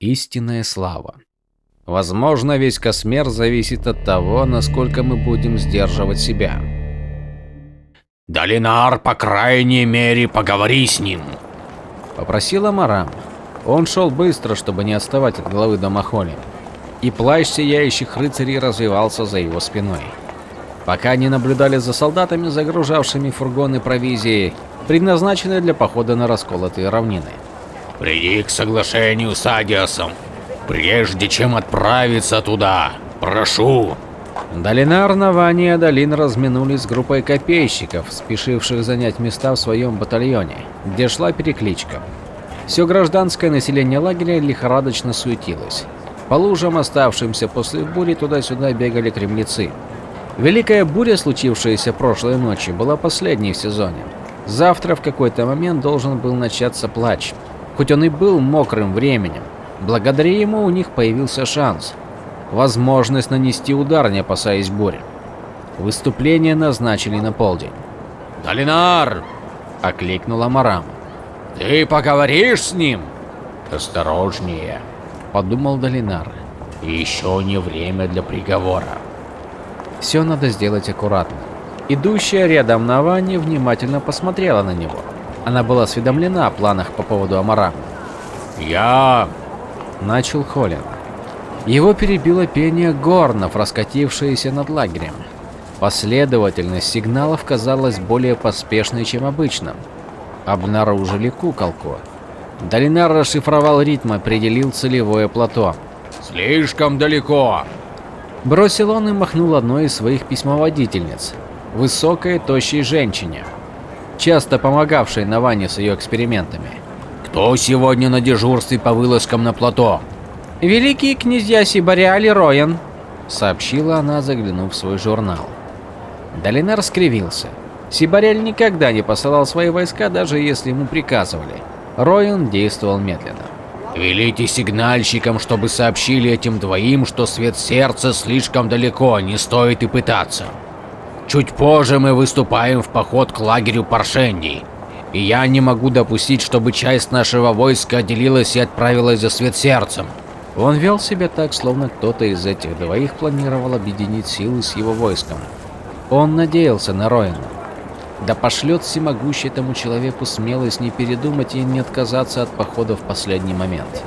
Истинная слава. Возможно, весь Космер зависит от того, насколько мы будем сдерживать себя. «Долинар, по крайней мере, поговори с ним», – попросила Марам. Он шел быстро, чтобы не отставать от главы Домахоли, и плащ сияющих рыцарей развивался за его спиной. Пока они наблюдали за солдатами, загружавшими фургоны провизией, предназначенные для похода на расколотые равнины. «Приди к соглашению с Адиасом, прежде чем отправиться туда. Прошу!» Долинар, Навани и Адалин разминулись с группой копейщиков, спешивших занять места в своем батальоне, где шла перекличка. Все гражданское население лагеря лихорадочно суетилось. По лужам, оставшимся после бури, туда-сюда бегали кремлецы. Великая буря, случившаяся прошлой ночью, была последней в сезоне. Завтра в какой-то момент должен был начаться плач. Хоть он и был мокрым временем, благодаря ему у них появился шанс. Возможность нанести удар, не опасаясь бури. Выступление назначили на полдень. «Долинар!» – окликнула Марам. «Ты поговоришь с ним?» «Осторожнее», – подумал Долинар. «Еще не время для приговора». Все надо сделать аккуратно. Идущая рядом Навани внимательно посмотрела на него. Она была осведомлена о планах по поводу Амара. «Я...» – начал Холин. Его перебило пение горнов, раскатившееся над лагерем. Последовательность сигналов казалась более поспешной, чем обычно. Обнаружили куколку. Долинар расшифровал ритм, определил целевое плато. «Слишком далеко!» Бросил он и махнул одной из своих письмоводительниц, высокой, тощей женщине, часто помогавшей Наване с ее экспериментами. «Кто сегодня на дежурстве по вылазкам на плато?» «Великие князья Сибариаль и Роян», — сообщила она, заглянув в свой журнал. Долинар скривился. Сибарель никогда не посылал свои войска, даже если ему приказывали. Роян действовал медленно. Велите сигнальщикам, чтобы сообщили этим двоим, что свет сердца слишком далеко, не стоит и пытаться. Чуть позже мы выступаем в поход к лагерю Паршенди, и я не могу допустить, чтобы часть нашего войска отделилась и отправилась за свет сердцем. Он вел себя так, словно кто-то из этих двоих планировал объединить силы с его войском. Он надеялся на Роина. Да пошлет всемогущий этому человеку смелость не передумать и не отказаться от похода в последний момент.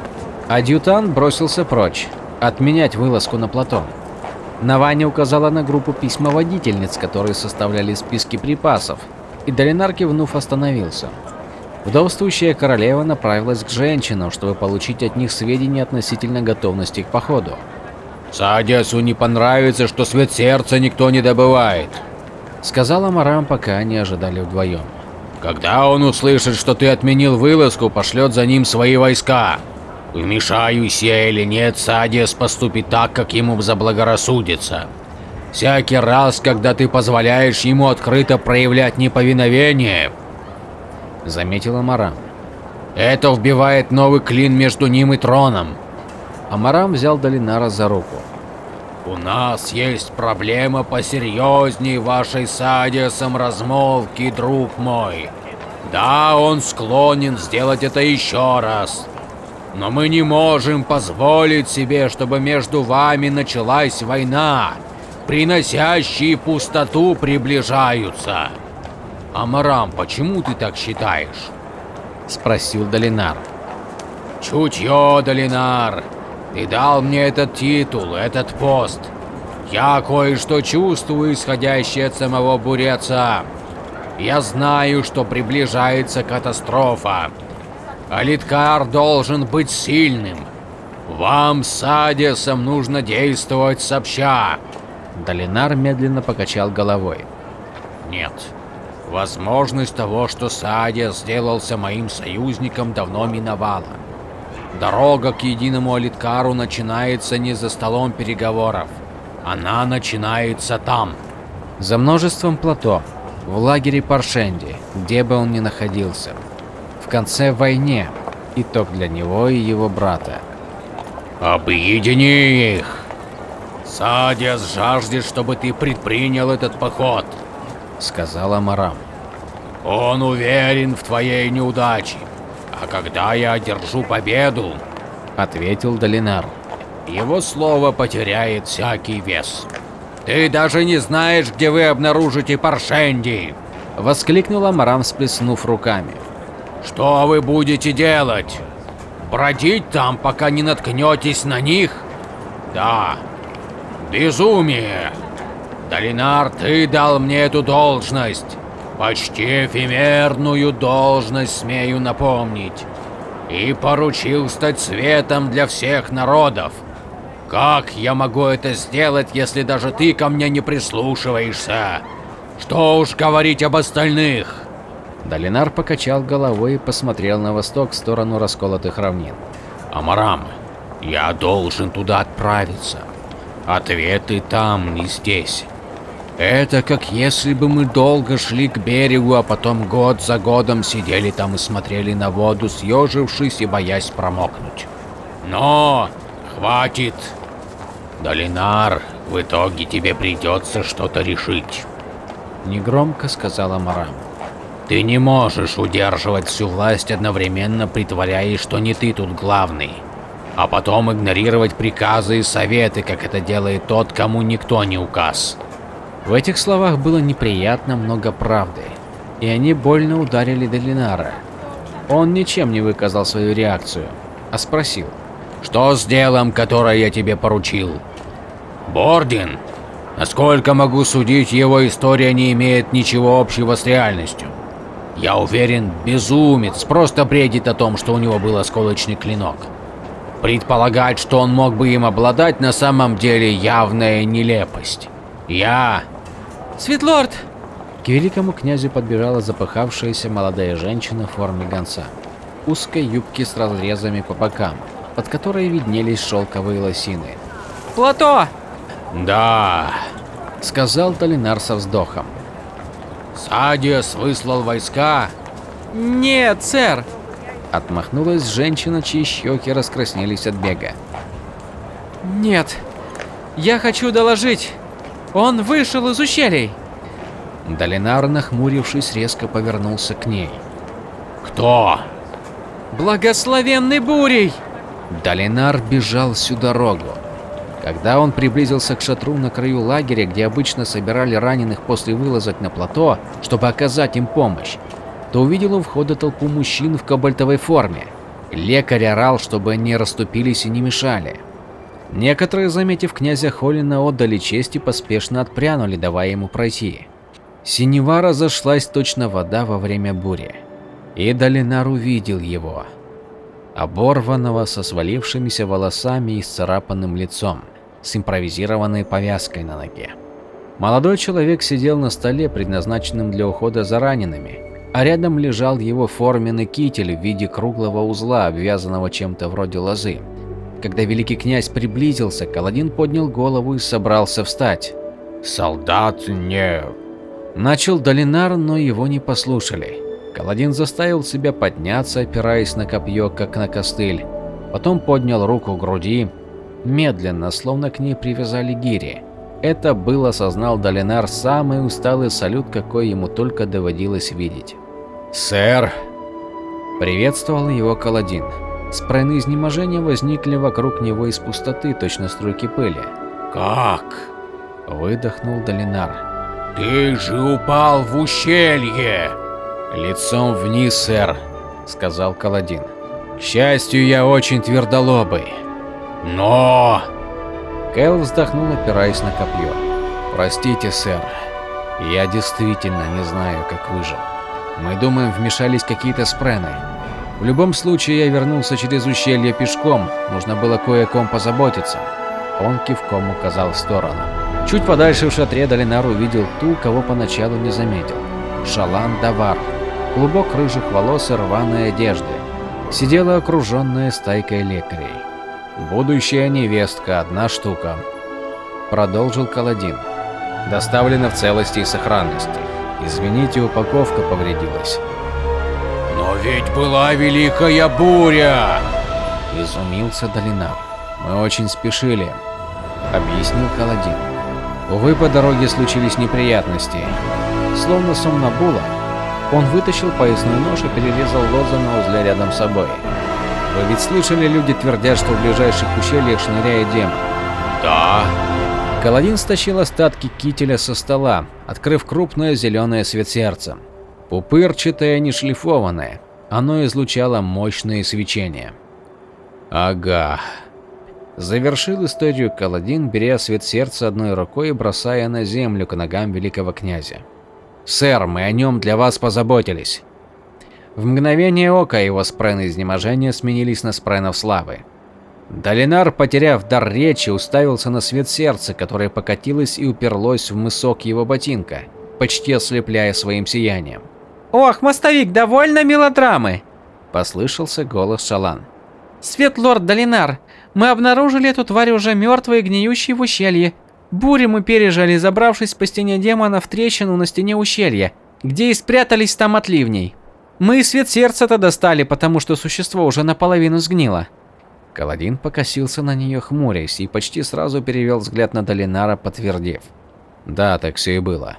Адъютант бросился прочь, отменять вылазку на плато. Наваня указала на группу письмоводительниц, которые составляли списки припасов, и Долинар кивнув остановился. Вдовствующая королева направилась к женщинам, чтобы получить от них сведения относительно готовности к походу. «Садиасу не понравится, что свет сердца никто не добывает», сказала Марам, пока они ожидали вдвоем. Когда он услышит, что ты отменил вылазку, пошлет за ним свои войска. Вмешаюсь я или нет, Садиас поступит так, как ему заблагорассудится. Всякий раз, когда ты позволяешь ему открыто проявлять неповиновение, заметила Марам. Это вбивает новый клин между ним и троном. Амарам взял Долинара за руку. У нас есть проблема посерьезней вашей с размолвки, друг мой. Да, он склонен сделать это еще раз. Но мы не можем позволить себе, чтобы между вами началась война. Приносящие пустоту приближаются. Амарам, почему ты так считаешь? Спросил Долинар. Чутье, Долинар. Ты дал мне этот титул, этот пост. Я кое-что чувствую, исходящее от самого Буреца. Я знаю, что приближается катастрофа. Алиткар должен быть сильным. Вам с Адисом нужно действовать сообща. Долинар медленно покачал головой. Нет. Возможность того, что Садия сделался моим союзником, давно миновала. Дорога к единому Алиткару начинается не за столом переговоров. Она начинается там. За множеством плато, в лагере Паршенди, где бы он ни находился. В конце войне. Итог для него и его брата. Объедини их! Садиас жаждет, чтобы ты предпринял этот поход, сказала Марам. Он уверен в твоей неудаче. А когда я одержу победу, ответил Долинар. Его слово потеряет всякий вес. Ты даже не знаешь, где вы обнаружите Паршенди. Воскликнула Марам, всплеснув руками. Что вы будете делать? Бродить там, пока не наткнетесь на них? Да. Безумие. Долинар, ты дал мне эту должность. Почти эфемерную должность, смею напомнить. И поручил стать светом для всех народов. Как я могу это сделать, если даже ты ко мне не прислушиваешься? Что уж говорить об остальных? Долинар покачал головой и посмотрел на восток в сторону расколотых равнин. Амарам, я должен туда отправиться. Ответы там, не здесь. Это как если бы мы долго шли к берегу, а потом год за годом сидели там и смотрели на воду, съежившись и боясь промокнуть. Но хватит. Долинар, в итоге тебе придется что-то решить. Негромко сказала Марам. Ты не можешь удерживать всю власть одновременно притворяясь, что не ты тут главный. А потом игнорировать приказы и советы, как это делает тот, кому никто не указ. В этих словах было неприятно много правды, и они больно ударили Долинара. Он ничем не выказал свою реакцию, а спросил. Что с делом, которое я тебе поручил? Бордин? Насколько могу судить, его история не имеет ничего общего с реальностью. Я уверен, безумец просто бредит о том, что у него был осколочный клинок. Предполагать, что он мог бы им обладать, на самом деле явная нелепость. Я... Светлорд! К великому князю подбежала запыхавшаяся молодая женщина в форме гонца. Узкой юбки с разрезами по бокам, под которой виднелись шелковые лосины. «Плато!» «Да», — сказал Толинар со вздохом. «Садиас выслал войска?» «Нет, сэр!» Отмахнулась женщина, чьи щеки раскраснелись от бега. «Нет, я хочу доложить. Он вышел из ущелий!» Долинар, нахмурившись, резко повернулся к ней. «Кто?» «Благословенный бурей!» Долинар бежал всю дорогу. Когда он приблизился к шатру на краю лагеря, где обычно собирали раненых после вылазок на плато, чтобы оказать им помощь, то увидел у входа толпу мужчин в кобальтовой форме. Лекарь орал, чтобы они расступились и не мешали. Некоторые, заметив князя Холина, отдали честь и поспешно отпрянули, давая ему пройти. Синева разошлась точно вода во время бури. И Долинар увидел его. Оборванного, со свалившимися волосами и сцарапанным лицом, с импровизированной повязкой на ноге. Молодой человек сидел на столе, предназначенном для ухода за ранеными, а рядом лежал его форменный китель в виде круглого узла, обвязанного чем-то вроде лозы. Когда великий князь приблизился, Каладин поднял голову и собрался встать. «Солдат не...» Начал Долинар, но его не послушали. Каладин заставил себя подняться, опираясь на копье, как на костыль. Потом поднял руку к груди, медленно, словно к ней привязали гири. Это был, осознал Долинар, самый усталый салют, какой ему только доводилось видеть. «Сэр!» Приветствовал его Каладин. Спрены изнеможения возникли вокруг него из пустоты, точно струйки пыли. «Как?» – выдохнул Долинар. «Ты же упал в ущелье!» «Лицом вниз, сэр», – сказал Каладин. «К счастью, я очень твердолобый». «Но...» Кэл вздохнул, опираясь на копье. «Простите, сэр. Я действительно не знаю, как выжил. Мы думаем, вмешались какие-то спрены. В любом случае, я вернулся через ущелье пешком, нужно было кое о ком позаботиться». Он кивком указал в сторону. Чуть подальше в шатре Долинар увидел ту, кого поначалу не заметил. Шалан Давар. Клубок рыжих волос и рваной одежды. Сидела окруженная стайкой лекарей. Будущая невестка, одна штука. Продолжил Каладин. Доставлена в целости и сохранности. Извините, упаковка повредилась. Но ведь была великая буря! Изумился Долинар. Мы очень спешили, объяснил Каладин. Увы, по дороге случились неприятности. Словно сомнамбула, он вытащил поясной нож и перерезал лозы на узле рядом с собой. Вы ведь слышали, люди твердят, что в ближайших ущельях шныряет демон. Да. Каладин стащил остатки кителя со стола, открыв крупное зеленое светсердце. Пупырчатое, не шлифованное. Оно излучало мощное свечение. Ага. Завершил историю Каладин, беря свет сердца одной рукой и бросая на землю к ногам великого князя. «Сэр, мы о нем для вас позаботились». В мгновение ока его спрены изнеможения сменились на спренов славы. Долинар, потеряв дар речи, уставился на свет сердца, которое покатилось и уперлось в мысок его ботинка, почти ослепляя своим сиянием. «Ох, мостовик, довольно мелодрамы!» – послышался голос Шалан. «Светлорд Долинар, мы обнаружили эту тварь уже мертвой и гниющей в ущелье. Бури мы пережили, забравшись по стене демона в трещину на стене ущелья, где и спрятались там от ливней. Мы свет сердца-то достали, потому что существо уже наполовину сгнило». Каладин покосился на нее, хмурясь, и почти сразу перевел взгляд на Долинара, подтвердив. Да, так все и было.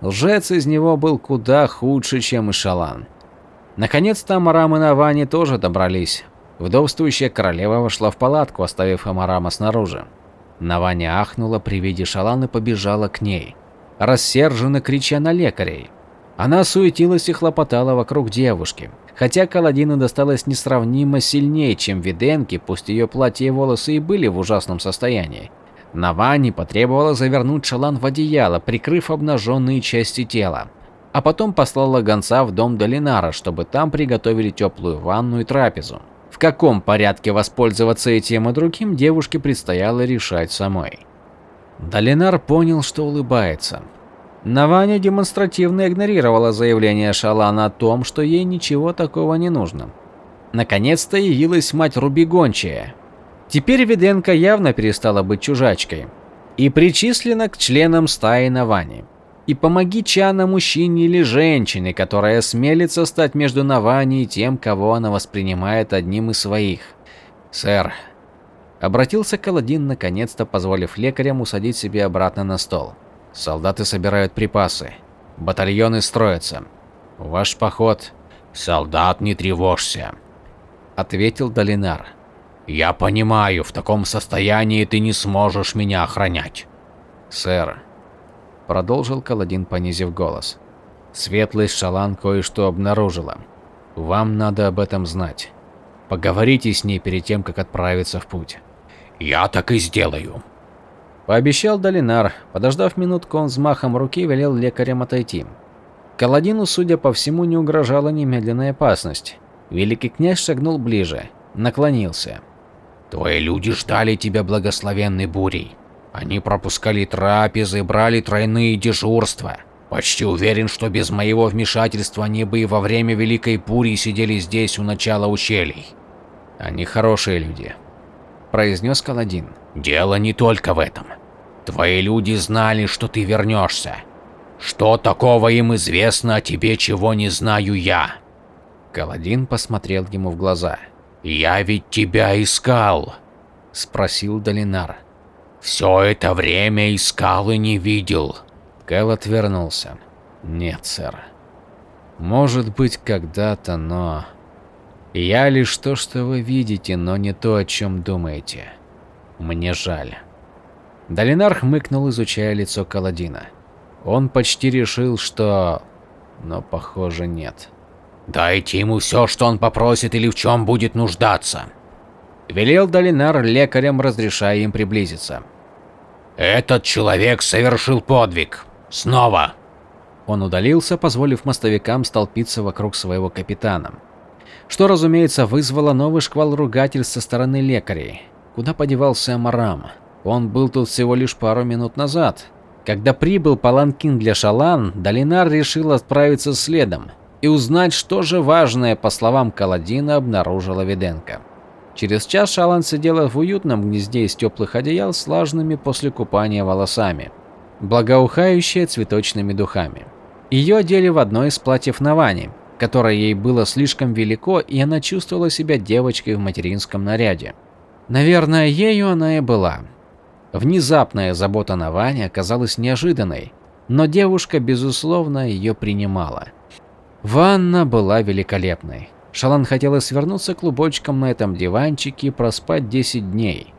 Лжец из него был куда худше, чем и Шалан. Наконец-то Амарам и Навани тоже добрались. Вдовствующая королева вошла в палатку, оставив Амарама снаружи. Навани ахнула при виде Шалан и побежала к ней, рассерженно крича на лекарей. Она суетилась и хлопотала вокруг девушки, хотя Каладину досталось несравнимо сильнее, чем Виденке, пусть ее платье и волосы и были в ужасном состоянии. Навани потребовала завернуть Шалан в одеяло, прикрыв обнаженные части тела, а потом послала гонца в дом Долинара, чтобы там приготовили теплую ванну и трапезу. В каком порядке воспользоваться этим и другим девушке предстояло решать самой. Долинар понял, что улыбается. Наваня демонстративно игнорировала заявление Шалана о том, что ей ничего такого не нужно. Наконец-то явилась мать Руби Гончая. Теперь Виденко явно перестала быть чужачкой и причислена к членам стаи Навани. И помоги Чана мужчине или женщине, которая осмелится стать между Навани и тем, кого она воспринимает одним из своих. Сэр, обратился Каладин, наконец-то позволив лекарям усадить себе обратно на стол. Солдаты собирают припасы. Батальоны строятся. Ваш поход. Солдат, не тревожься, ответил Долинар. Я понимаю, в таком состоянии ты не сможешь меня охранять. Сэр, продолжил Каладин, понизив голос. Светлость Шалан кое-что обнаружила. Вам надо об этом знать. Поговорите с ней перед тем, как отправиться в путь. Я так и сделаю. Пообещал Долинар. Подождав минутку, он взмахом руки велел лекарям отойти. Каладину, судя по всему, не угрожала немедленная опасность. Великий князь шагнул ближе, наклонился. Твои люди ждали тебя благословенной бурей. Они пропускали трапезы, брали тройные дежурства. Почти уверен, что без моего вмешательства они бы и во время Великой Бури сидели здесь у начала ущелий. Они хорошие люди, произнес Каладин. Дело не только в этом. Твои люди знали, что ты вернешься. Что такого им известно о тебе, чего не знаю я? Каладин посмотрел ему в глаза. Я ведь тебя искал, спросил Долинар. Все это время искал и не видел. Кэл отвернулся. Нет, сэр. Может быть, когда-то, но я лишь то, что вы видите, но не то, о чем думаете. Мне жаль. Долинар хмыкнул, изучая лицо Каладина. Он почти решил, что... Но, похоже, нет. «Дайте ему все, что он попросит или в чем будет нуждаться», – велел Долинар лекарям, разрешая им приблизиться. «Этот человек совершил подвиг. Снова!» Он удалился, позволив мостовикам столпиться вокруг своего капитана. Что, разумеется, вызвало новый шквал ругательств со стороны лекарей. Куда подевался Амарам? Он был тут всего лишь пару минут назад. Когда прибыл паланкин для Шалан, Долинар решил отправиться следом и узнать, что же важное, по словам Каладина, обнаружила Виденко. Через час Шалан сидела в уютном гнезде из теплых одеял с влажными после купания волосами, благоухающая цветочными духами. Ее одели в одно из платьев Навани, которое ей было слишком велико, и она чувствовала себя девочкой в материнском наряде. Наверное, ею она и была. Внезапная забота на Ване оказалась неожиданной, но девушка, безусловно, ее принимала. Ванна была великолепной. Шалан хотела свернуться клубочком на этом диванчике и проспать 10 дней.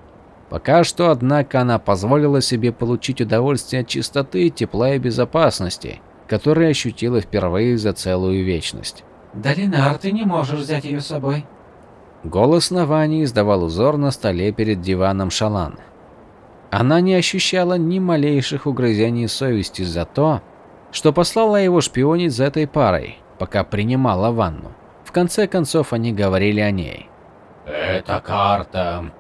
Пока что, однако, она позволила себе получить удовольствие от чистоты, тепла и безопасности, которые ощутила впервые за целую вечность. Долинар, ты не можешь взять ее с собой. Голос Навани издавал узор на столе перед диваном Шалан. Она не ощущала ни малейших угрызений совести за то, что послала его шпионить за этой парой, пока принимала ванну. В конце концов они говорили о ней. Это карта.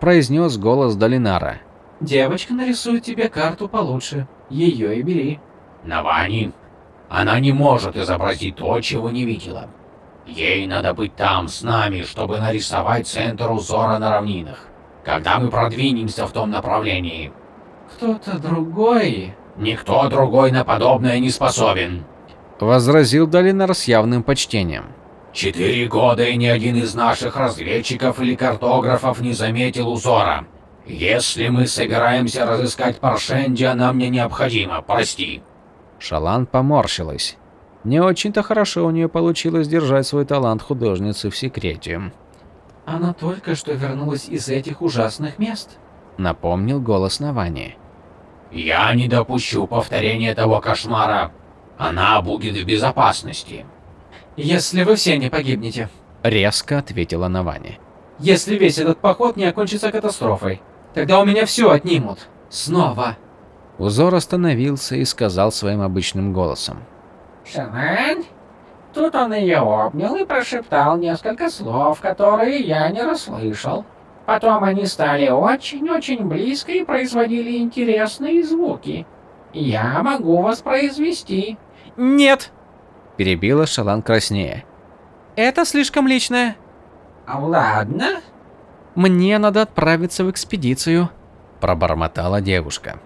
Произнес голос Долинара. Девочка нарисует тебе карту получше. Ее и бери. Навани. Она не может изобразить то, чего не видела. Ей надо быть там с нами, чтобы нарисовать центр узора на равнинах. Когда мы продвинемся в том направлении. Кто-то другой. Никто другой на подобное не способен. Возразил Долинар с явным почтением. Четыре года и ни один из наших разведчиков или картографов не заметил узора. Если мы собираемся разыскать Паршендия, нам не необходимо, прости. Шалан поморщилась. Не очень-то хорошо у нее получилось держать свой талант художницы в секрете. Она только что вернулась из этих ужасных мест. Напомнил голос Навани. Я не допущу повторения того кошмара. Она будет в безопасности. Если вы все не погибнете. Резко ответила Навани. Если весь этот поход не окончится катастрофой. Тогда у меня все отнимут. Снова. Узор остановился и сказал своим обычным голосом. Шанань? Тут он ее обнял и прошептал несколько слов, которые я не расслышал. Потом они стали очень-очень близко и производили интересные звуки. Я могу воспроизвести. Нет. Перебила Шалан краснее. Это слишком личное. А ладно. Мне надо отправиться в экспедицию. Пробормотала девушка.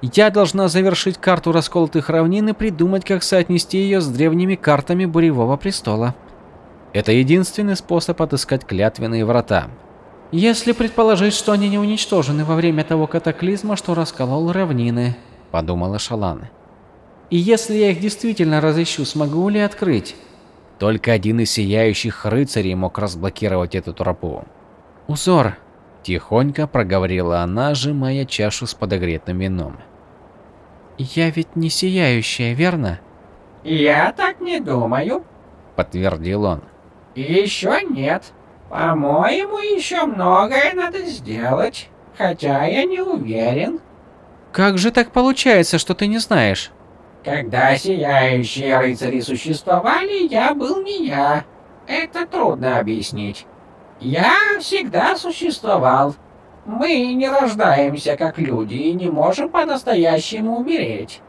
Я должна завершить карту расколотых равнин и придумать, как соотнести ее с древними картами Буревого престола. Это единственный способ отыскать клятвенные врата. Если предположить, что они не уничтожены во время того катаклизма, что расколол равнины, подумала Шалан. И если я их действительно разыщу, смогу ли открыть? Только один из сияющих рыцарей мог разблокировать эту тропу. Узор. Тихонько проговорила она, сжимая чашу с подогретым вином. Я ведь не сияющая, верно? Я так не думаю. Подтвердил он. Еще нет. По-моему, еще многое надо сделать. Хотя я не уверен. Как же так получается, что ты не знаешь? Когда сияющие рыцари существовали, я был не я. Это трудно объяснить. Я всегда существовал. Мы не рождаемся как люди и не можем по-настоящему умереть.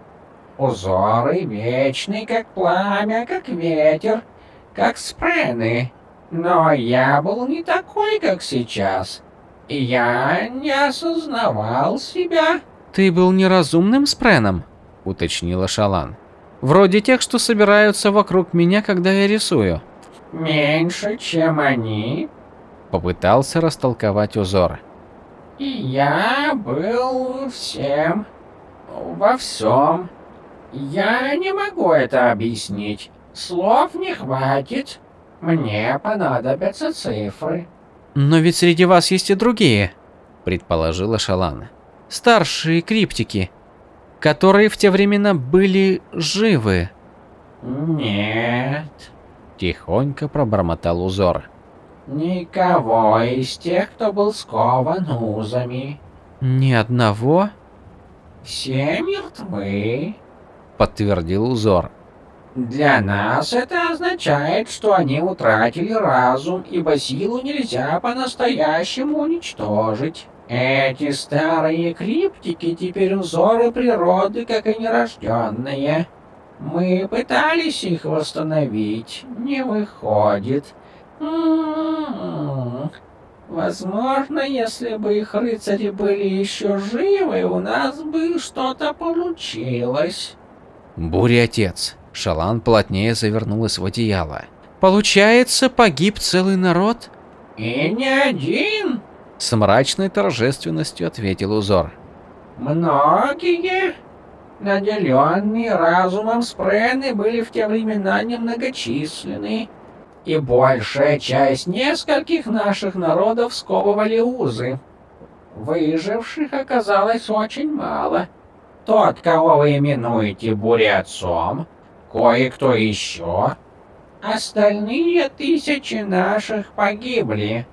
Узоры вечны, как пламя, как ветер, как спрены. Но я был не такой, как сейчас. Я не осознавал себя. Ты был неразумным спреном? уточнила Шалан. Вроде тех, что собираются вокруг меня, когда я рисую. Меньше, чем они. Попытался растолковать узор. И я был всем. Во всем. Я не могу это объяснить. Слов не хватит. Мне понадобятся цифры. Но ведь среди вас есть и другие, предположила Шалан. Старшие криптики которые в те времена были живы. Нет. Тихонько пробормотал узор. Никого из тех, кто был скован узами. Ни одного? Все мертвы. Подтвердил узор. Для нас это означает, что они утратили разум, ибо силу нельзя по-настоящему уничтожить. Эти старые криптики теперь узоры природы, как и нерожденные. Мы пытались их восстановить, не выходит. -м. Возможно, если бы их рыцари были еще живы, у нас бы что-то получилось. Буря отец. Шалан плотнее завернулась в одеяло. Получается, погиб целый народ? И не один. С мрачной торжественностью ответил узор. Многие наделенные разумом спрены были в те времена немногочисленны. И большая часть нескольких наших народов сковывали узы. Выживших оказалось очень мало. Тот, кого вы именуете буря-отцом, кое-кто еще. Остальные тысячи наших погибли.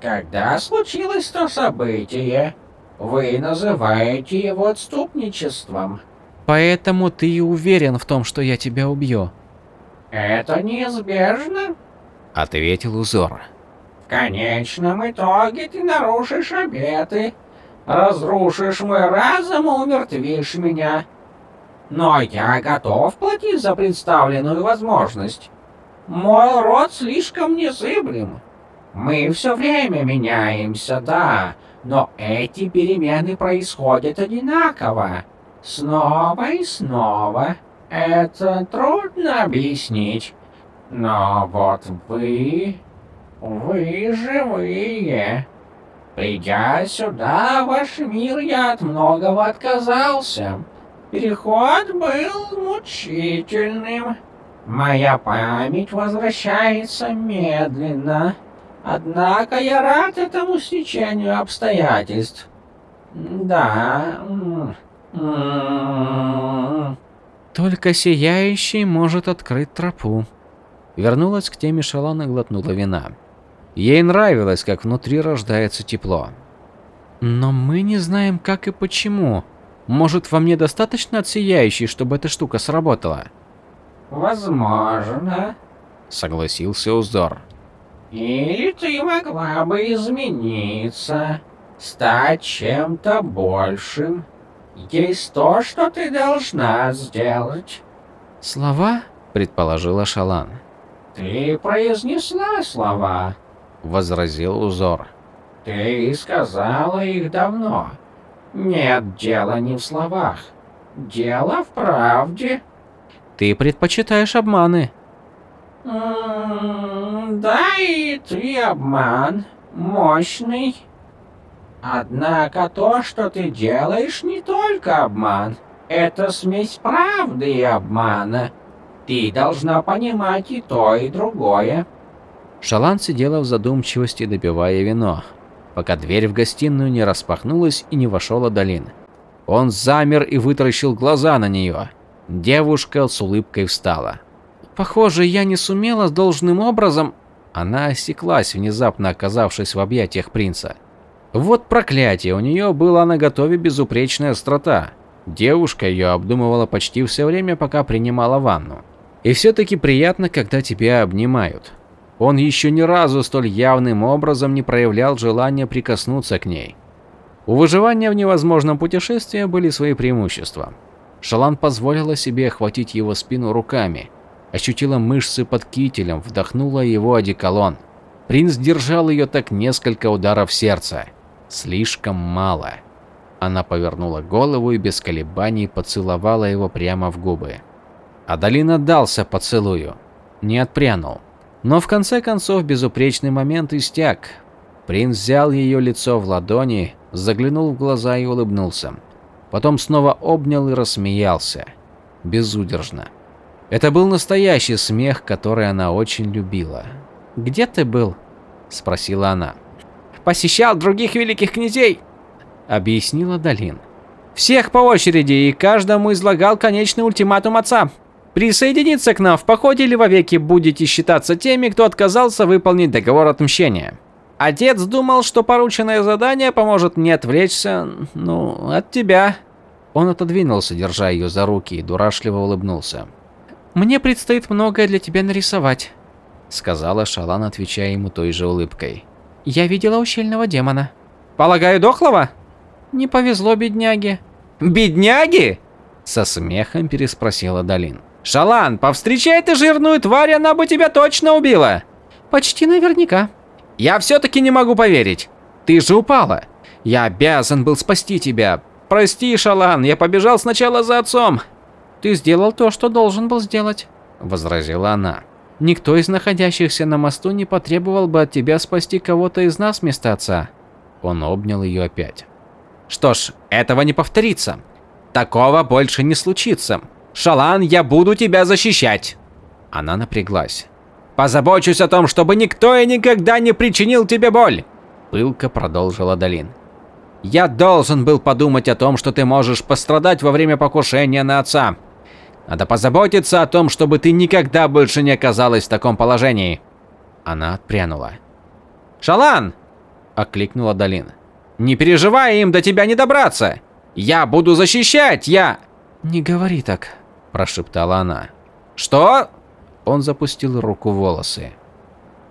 Когда случилось то событие, вы называете его отступничеством. Поэтому ты и уверен в том, что я тебя убью. Это неизбежно. Ответил узор. В конечном итоге ты нарушишь обеты, разрушишь мой разум и умертвишь меня. Но я готов платить за представленную возможность. Мой род слишком незыблем. Мы все время меняемся, да, но эти перемены происходят одинаково. Снова и снова. Это трудно объяснить. Но вот вы... Вы живые. Придя сюда, ваш мир, я от многого отказался. Переход был мучительным. Моя память возвращается медленно. Однако я рад этому стечению обстоятельств. Да. Только сияющий может открыть тропу. Вернулась к теме Шалан и глотнула вина. Ей нравилось, как внутри рождается тепло. Но мы не знаем, как и почему. Может, во мне достаточно от сияющей, чтобы эта штука сработала? Возможно. Согласился Узор. Или ты могла бы измениться, стать чем-то большим. Есть то, что ты должна сделать. Слова? Предположила Шалан. Ты произнесла слова, Возразил Узор. ты сказала их давно. Нет дела не в словах. Дело в правде. Ты предпочитаешь обманы. М, Да и ты обман. Мощный. Однако то, что ты делаешь, не только обман. Это смесь правды и обмана. Ты должна понимать и то, и другое. Шалан сидела в задумчивости, допивая вино, пока дверь в гостиную не распахнулась и не вошел Адалин. Он замер и вытаращил глаза на нее. Девушка с улыбкой встала. Похоже, я не сумела должным образом... Она осеклась, внезапно оказавшись в объятиях принца. Вот проклятие, у нее была на готове безупречная острота. Девушка ее обдумывала почти все время, пока принимала ванну. И все-таки приятно, когда тебя обнимают. Он еще ни разу столь явным образом не проявлял желания прикоснуться к ней. У выживания в невозможном путешествии были свои преимущества. Шалан позволила себе охватить его спину руками, ощутила мышцы под кителем, вдохнула его одеколон. Принц держал ее так несколько ударов сердца. Слишком мало. Она повернула голову и без колебаний поцеловала его прямо в губы. Адалин отдался поцелую, не отпрянул. Но в конце концов безупречный момент истяк. Принц взял ее лицо в ладони, заглянул в глаза и улыбнулся. Потом снова обнял и рассмеялся. Безудержно. Это был настоящий смех, который она очень любила. Где ты был? Спросила она. Посещал других великих князей. Объяснила Далин. Всех по очереди и каждому излагал конечный ультиматум отца. Присоединиться к нам в походе или вовеки будете считаться теми, кто отказался выполнить договор отмщения. Отец думал, что порученное задание поможет мне отвлечься, ну, от тебя. Он отодвинулся, держа ее за руки, и дурашливо улыбнулся. Мне предстоит многое для тебя нарисовать, Сказала Шалан, отвечая ему той же улыбкой. Я видела ущельного демона. Полагаю, дохлого? Не повезло бедняге. Бедняги? Со смехом переспросила Далин. Шалан, повстречай ты жирную тварь, она бы тебя точно убила. Почти наверняка. Я все-таки не могу поверить. Ты же упала. Я обязан был спасти тебя. Прости, Шалан, я побежал сначала за отцом. Ты сделал то, что должен был сделать, Возразила она. Никто из находящихся на мосту не потребовал бы от тебя спасти кого-то из нас вместо отца. Он обнял ее опять. Что ж, этого не повторится. Такого больше не случится. Шалан, я буду тебя защищать. Она напряглась. Позабочусь о том, чтобы никто и никогда не причинил тебе боль!» Пылко продолжила Долин. «Я должен был подумать о том, что ты можешь пострадать во время покушения на отца. Надо позаботиться о том, чтобы ты никогда больше не оказалась в таком положении». Она отпрянула. «Шалан!» – окликнула Долин. «Не переживай, им до тебя не добраться! Я буду защищать, я...» «Не говори так», – прошептала она. «Что?» Он запустил руку в волосы.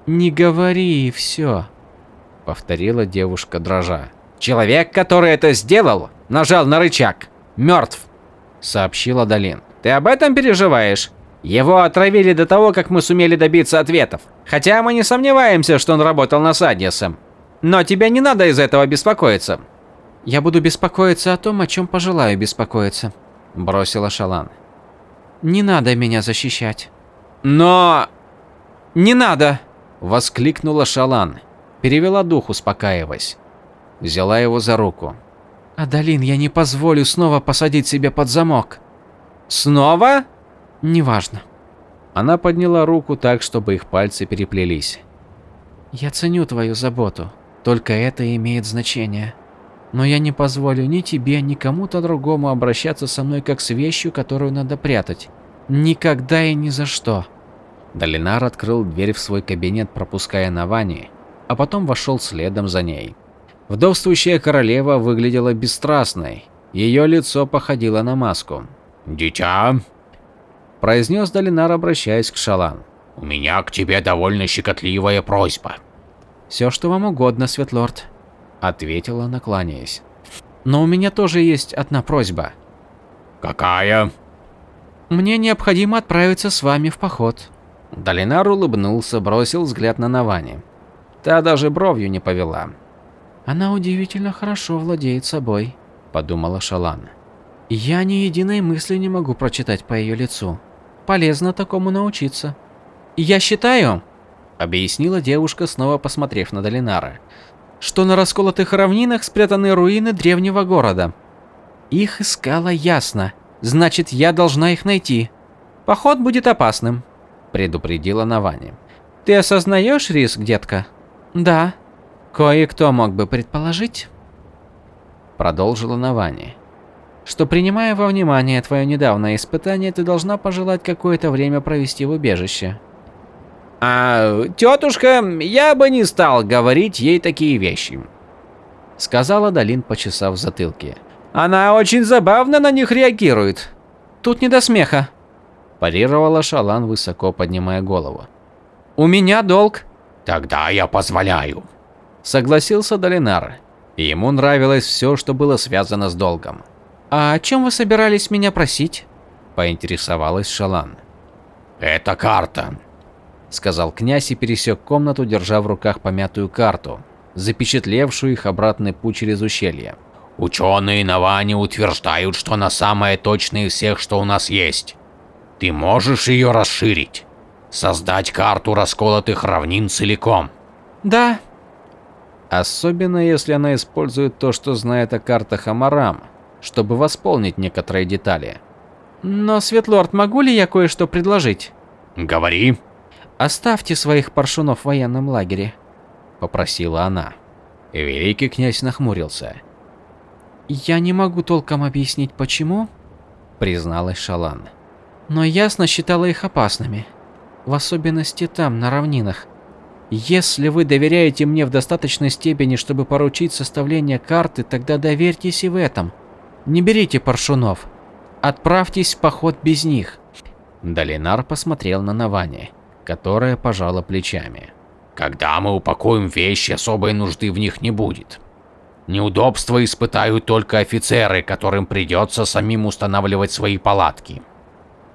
«Не говори, и все», – повторила девушка дрожа. «Человек, который это сделал, нажал на рычаг. Мертв», – сообщила Долин. «Ты об этом переживаешь? Его отравили до того, как мы сумели добиться ответов. Хотя мы не сомневаемся, что он работал на Саднисом. Но тебе не надо из этого беспокоиться». «Я буду беспокоиться о том, о чем пожелаю беспокоиться», – бросила Шалан. «Не надо меня защищать». «Но...» «Не надо!» – воскликнула Шалан. Перевела дух, успокаиваясь. Взяла его за руку. «Адалин, я не позволю снова посадить себя под замок». «Снова?» «Неважно». Она подняла руку так, чтобы их пальцы переплелись. «Я ценю твою заботу, только это имеет значение. Но я не позволю ни тебе, ни кому-то другому обращаться со мной как с вещью, которую надо прятать. Никогда и ни за что. Долинар открыл дверь в свой кабинет, пропуская Навани, а потом вошел следом за ней. Вдовствующая королева выглядела бесстрастной. Ее лицо походило на маску. «Дитя», – произнес Долинар, обращаясь к Шалан. «у меня к тебе довольно щекотливая просьба». «Все, что вам угодно, Светлорд», – ответила, накланяясь. «Но у меня тоже есть одна просьба». «Какая?» «Мне необходимо отправиться с вами в поход». Долинар улыбнулся, бросил взгляд на Навани. Та даже бровью не повела. «Она удивительно хорошо владеет собой», – подумала Шалан. «Я ни единой мысли не могу прочитать по ее лицу. Полезно такому научиться». «Я считаю», – объяснила девушка, снова посмотрев на Долинара, «что на расколотых равнинах спрятаны руины древнего города. Их искала ясно, значит я должна их найти. Поход будет опасным» предупредила Навани. Ты осознаешь риск, детка? Да. Кое-кто мог бы предположить, продолжила Навани, что принимая во внимание твое недавнее испытание, ты должна пожелать какое-то время провести в убежище. А, тетушка, я бы не стал говорить ей такие вещи, сказала Далин, почесав в затылке. Она очень забавно на них реагирует. Тут не до смеха, парировала Шалан, высоко поднимая голову. У меня долг. Тогда я позволяю. Согласился Долинар. Ему нравилось все, что было связано с долгом. А о чем вы собирались меня просить? Поинтересовалась Шалан. Это карта, сказал князь и пересек комнату, держа в руках помятую карту, запечатлевшую их обратный путь через ущелье. Ученые на Ване утверждают, что она самая точная из всех, что у нас есть. Ты можешь ее расширить? Создать карту расколотых равнин целиком? Да. Особенно если она использует то, что знает о картах Амарам, чтобы восполнить некоторые детали. Но, Светлорд, могу ли я кое-что предложить? Говори. Оставьте своих паршунов в военном лагере, попросила она. Великий князь нахмурился. Я не могу толком объяснить почему, призналась Шалан но ясно считала их опасными. В особенности там, на равнинах. Если вы доверяете мне в достаточной степени, чтобы поручить составление карты, тогда доверьтесь и в этом. Не берите паршунов. Отправьтесь в поход без них. Долинар посмотрел на Навани, которая пожала плечами. Когда мы упакуем вещи, особой нужды в них не будет. Неудобства испытают только офицеры, которым придется самим устанавливать свои палатки.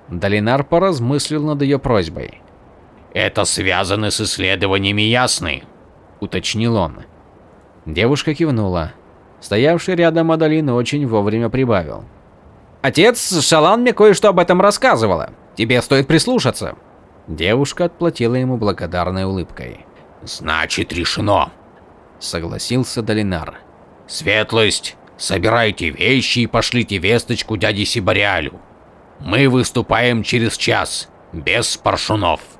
Долинар поразмыслил над ее просьбой. «Это связано с исследованиями ясны?» – уточнил он. Девушка кивнула. Стоявший рядом Адалин очень вовремя прибавил. «Отец Шалан мне кое-что об этом рассказывала. Тебе стоит прислушаться». Девушка отплатила ему благодарной улыбкой. «Значит, решено», – согласился Долинар. «Светлость, собирайте вещи и пошлите весточку дяде Сибариалю. Мы выступаем через час, без паршунов.